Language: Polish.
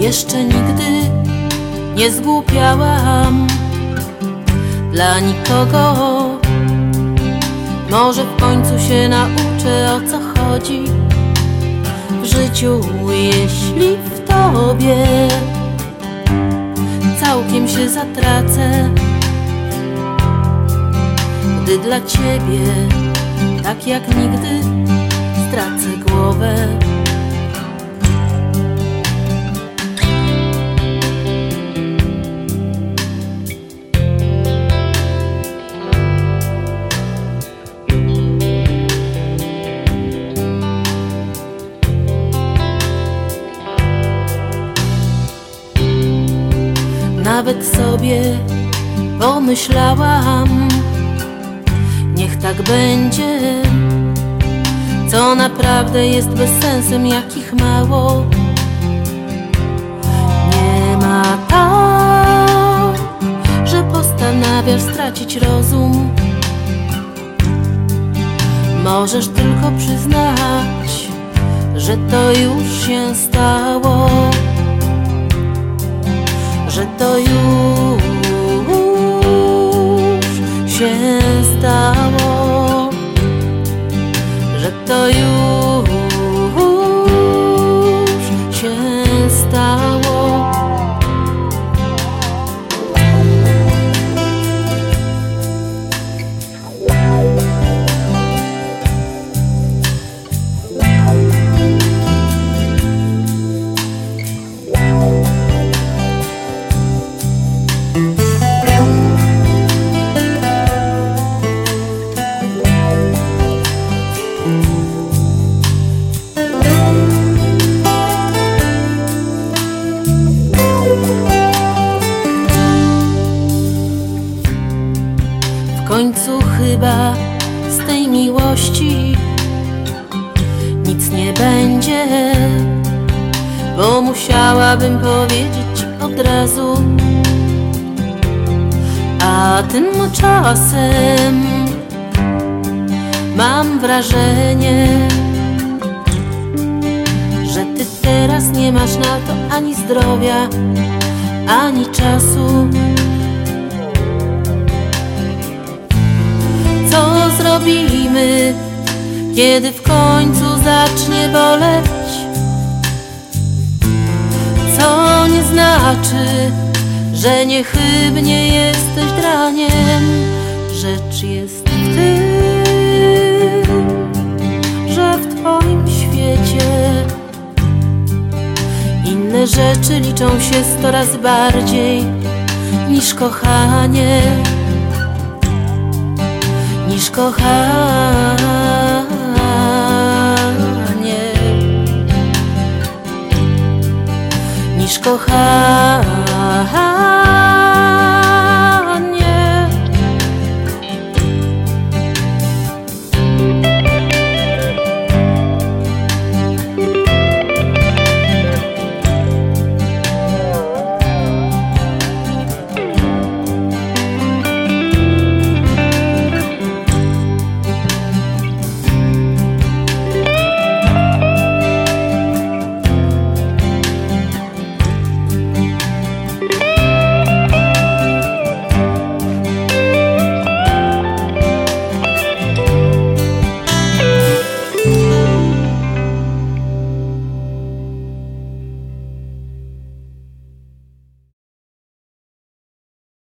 Jeszcze nigdy nie zgłupiałam dla nikogo. Może w końcu się nauczę o co chodzi w życiu, jeśli w tobie całkiem się zatracę. Gdy dla ciebie, tak jak nigdy, stracę głowę. Nawet sobie pomyślałam, niech tak będzie. Co naprawdę jest bezsensem, jakich mało. Nie ma tak, że postanawiasz stracić rozum. Możesz tylko przyznać, że to już się stało że to już chyba z tej miłości nic nie będzie, bo musiałabym powiedzieć od razu. A tymczasem mam wrażenie, że ty teraz nie masz na to ani zdrowia, ani czasu. Zrobimy, kiedy w końcu zacznie boleć? Co nie znaczy, że niechybnie jesteś draniem. Rzecz jest w tym, że w Twoim świecie inne rzeczy liczą się sto razy bardziej niż kochanie niż kochanie, niż kochanie.